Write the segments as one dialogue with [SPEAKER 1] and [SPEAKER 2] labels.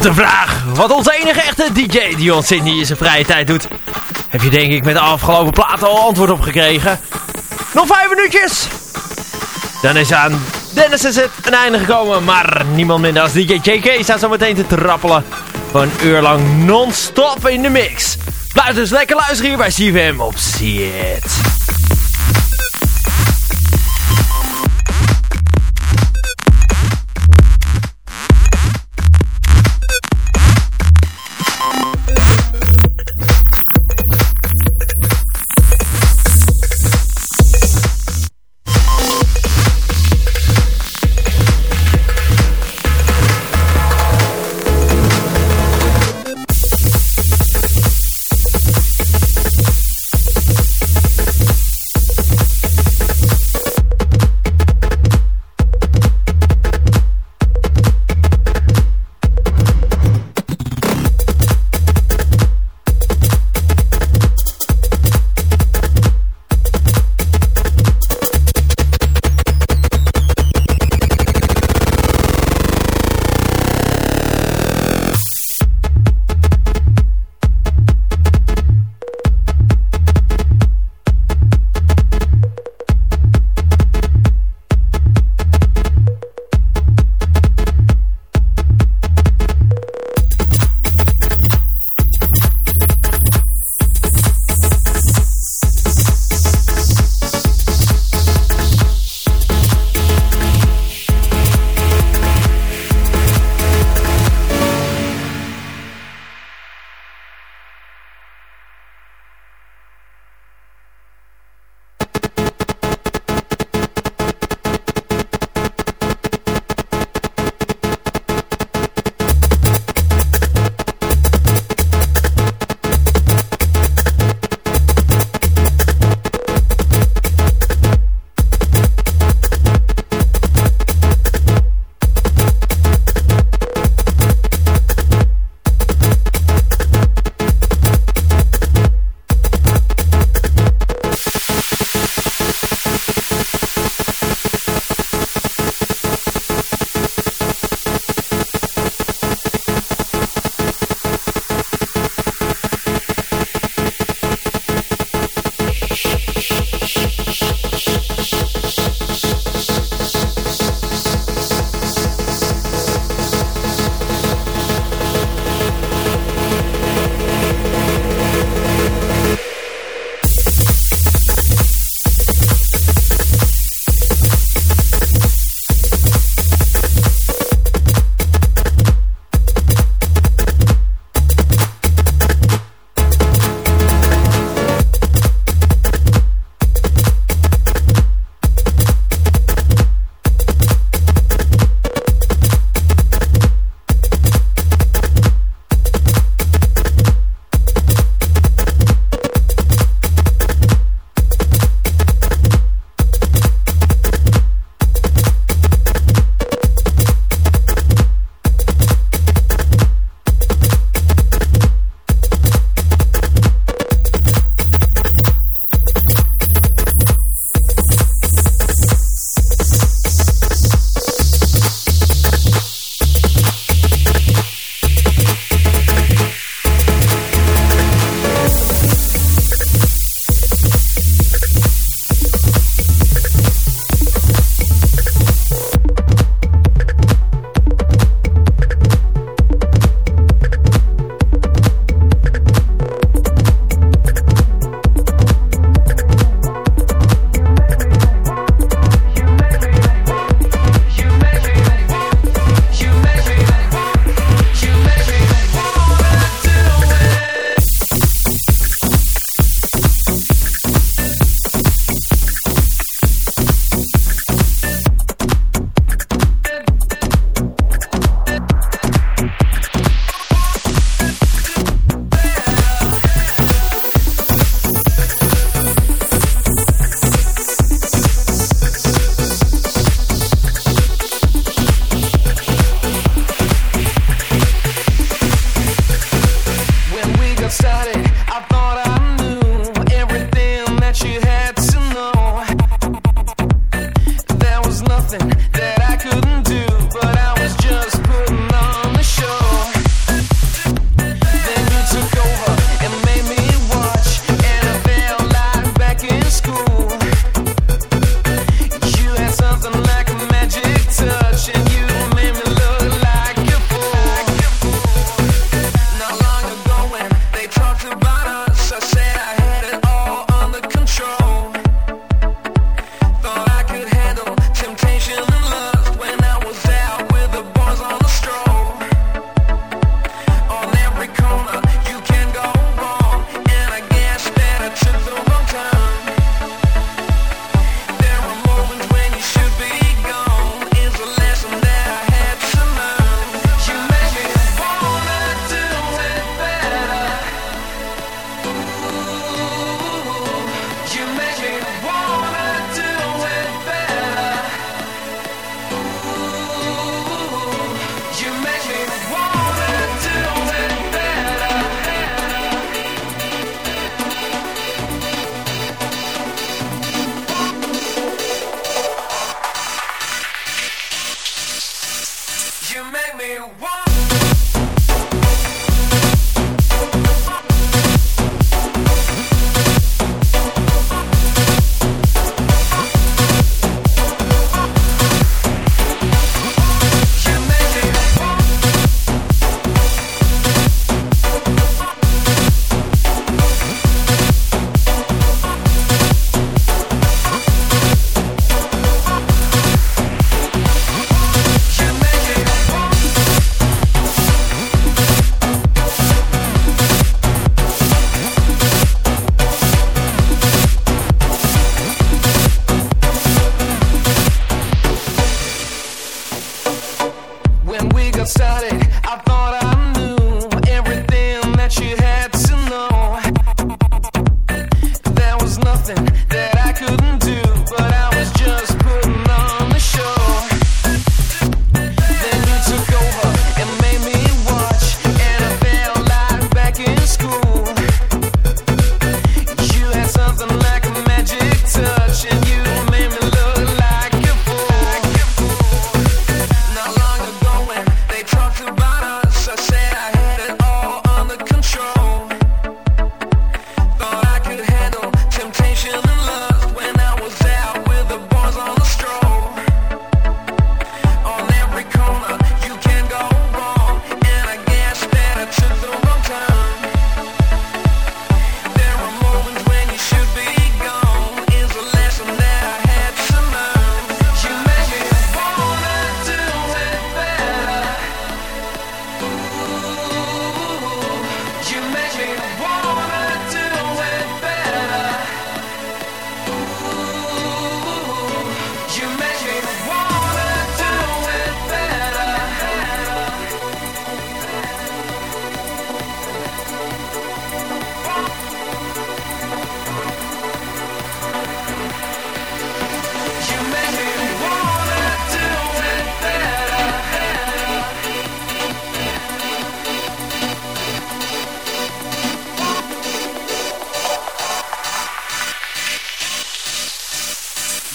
[SPEAKER 1] De vraag wat onze enige echte DJ Dion Sydney in zijn vrije tijd doet, heb je denk ik met de afgelopen platen al antwoord op gekregen. Nog vijf minuutjes! Dan is aan Dennis is het een einde gekomen, maar niemand minder als DJ JK staat zo meteen te trappelen. Voor een uur lang non-stop in de mix. Blijf dus lekker luisteren hier bij CVM op See.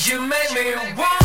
[SPEAKER 2] You make me want